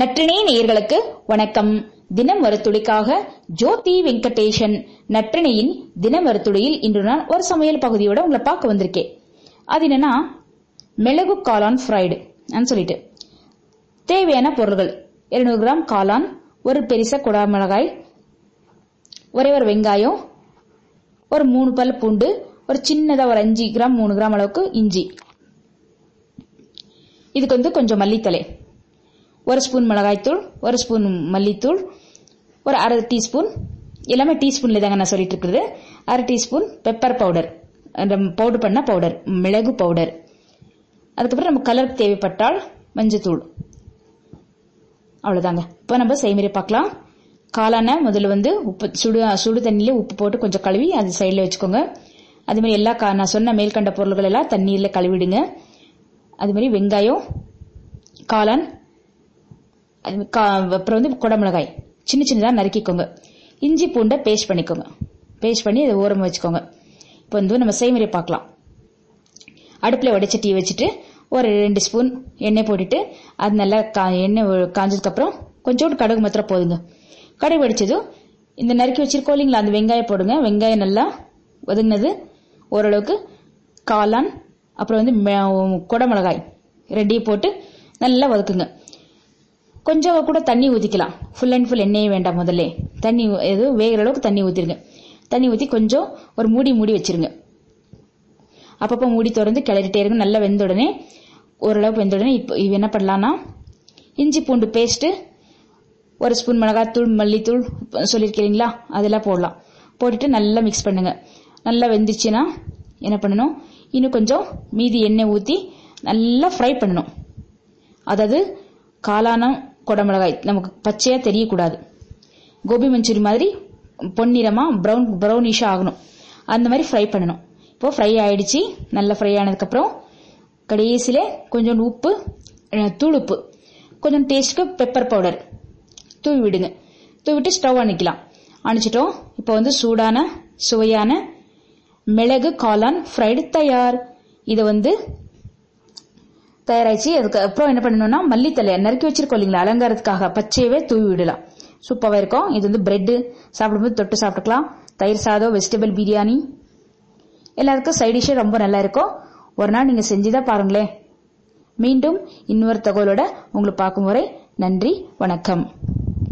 நற்றினை நேயர்களுக்கு வணக்கம். தினம் ஒரு துளிக்காக ஜோதி வெங்கடேஷன். நற்றினையின் தினம் ஒரு துளியில் இன்று நான் ஒரு சமையல் பகுதியோட உங்களை பார்க்க வந்திருக்கேன். அது என்னன்னா மிளகு காளான் ஃப்ரைடு சொல்லிட்டு. தேவையான பொருள்கள் இருநூறு கிராம் காளான் ஒரு பெருச குடா மிளகாய் ஒரே ஒரு வெங்காயம் ஒரு மூணு பல் பூண்டு ஒரு சின்னதா ஒரு அஞ்சு கிராம் மூணு கிராம் அளவுக்கு இஞ்சி. இதுக்கு வந்து கொஞ்சம் மல்லித்தலை. ஒரு ஸ்பூன் மிளகாய்த்தூள் ஒரு ஸ்பூன் மல்லித்தூள் ஒரு அரை டீஸ்பூன். எல்லாமே டீஸ்பூன்ல தாங்க நான் சொல்லிட்டு இருக்கிறது அரை டீஸ்பூன் பெப்பர் பவுடர் அந்த பவுடர் பண்ண பவுடர் மிளகு பவுடர் அதுக்கப்புறம் நம்ம கலருக்கு தேவைப்பட்டால் மஞ்சத்தூள். அவ்வளோதாங்க இப்போ நம்ம செய்முறை பார்க்கலாம். காளான முதல்ல வந்து உப்பு சுடு சுடு தண்ணியில் உப்பு போட்டு கொஞ்சம் கழுவி அது சைடில் வச்சுக்கோங்க. அதுமாதிரி மாதிரி எல்லா நான் சொன்ன மேல்கண்ட பொருள்கள் எல்லாம் தண்ணீர்ல கழுவிடுங்க. அது மாதிரி வெங்காயம் காளான் அப்புறம் வந்து குடமிளகாய் சின்ன சின்னதாக நறுக்கிக்கோங்க. இஞ்சி பூண்டை பேஸ்ட் பண்ணிக்கோங்க. பேஸ்ட் பண்ணி அதை ஓரமாக வச்சுக்கோங்க. இப்போ வந்து நம்ம செய்முறை பார்க்கலாம். அடுப்பில் வடைச்சட்டி வச்சுட்டு ஒரு ரெண்டு ஸ்பூன் எண்ணெய் போட்டுட்டு அது நல்லா எண்ணெய் காஞ்சதுக்கப்புறம் கொஞ்சோண்டு கடுகு மாத்திரம் போதுங்க. கடுகு வெடிச்சதும் இந்த நறுக்கி வச்சிருக்கோம் இல்லைங்களா அந்த வெங்காயம் போடுங்க. வெங்காயம் நல்லா ஒதுங்கினது ஓரளவுக்கு காளான் அப்புறம் வந்து குடமிளகாய் ரெண்டையும் போட்டு நல்லா வதக்குங்க. கொஞ்சம் கூட தண்ணி ஊற்றிக்கலாம் ஃபுல் அண்ட் ஃபுல் எண்ணெயே வேண்டாம் முதல்ல. தண்ணி எதுவும் வேகிற அளவுக்கு தண்ணி ஊற்றிருங்க தண்ணி ஊற்றி கொஞ்சம் ஒரு மூடி மூடி வச்சிருங்க. அப்பப்போ மூடி திறந்து கிளறிட்டே இருங்க. நல்லா வெந்த உடனே ஓரளவுக்கு வெந்த உடனே இப்போ என்ன பண்ணலாம்னா இஞ்சி பூண்டு பேஸ்ட்டு ஒரு ஸ்பூன் மிளகாத்தூள் மல்லித்தூள் சொல்லியிருக்கிறீங்களா அதெல்லாம் போடலாம். போட்டுட்டு நல்லா மிக்ஸ் பண்ணுங்க. நல்லா வெந்துச்சுன்னா என்ன பண்ணணும்? இன்னும் கொஞ்சம் மீதி எண்ணெய் ஊற்றி நல்லா ஃப்ரை பண்ணணும். அதாவது காளானம் குடமிளகாய் நமக்கு பச்சையா தெரியக்கூடாது. கோபி மஞ்சூரி மாதிரி பொன்னிறமா ப்ரௌன் ப்ரௌனிஷா ஆகணும். அந்த மாதிரி ஃப்ரை பண்ணணும். இப்போ ஃப்ரை ஆயிடுச்சு நல்லா ஃப்ரை ஆனதுக்கப்புறம் கடைசியில கொஞ்சம் உப்பு தூள் உப்பு. கொஞ்சம் டேஸ்ட்டுக்கு பெப்பர் பவுடர் தூவி விடுங்க. தூவிட்டு ஸ்டவ் அணைக்கலாம். அணைச்சிட்டோம். இப்போ வந்து சூடான சுவையான மிளகு காளான் ஃப்ரைடு தயார். இதை வந்து தயாராச்சு அதுக்கு அப்புறம் என்ன பண்ணணும்னா மல்லித்தலையை நறுக்கி வச்சிருக்கோம் இல்லைங்களா அலங்காரத்துக்காக. பச்சையவே தூவி விடலாம். சூப்பராக இருக்கும். இது வந்து பிரெட் சாப்பிடும்போது தொட்டு சாப்பிட்டுக்கலாம். தயிர் சாதம் வெஜிடபிள் பிரியாணி எல்லாருக்கும் சைடிஷே ரொம்ப நல்லா இருக்கும். ஒரு நாள் நீங்க செஞ்சுதான் பாருங்களேன். மீண்டும் இன்னொரு தகவலோட உங்களை பார்க்கும் வரை நன்றி வணக்கம்.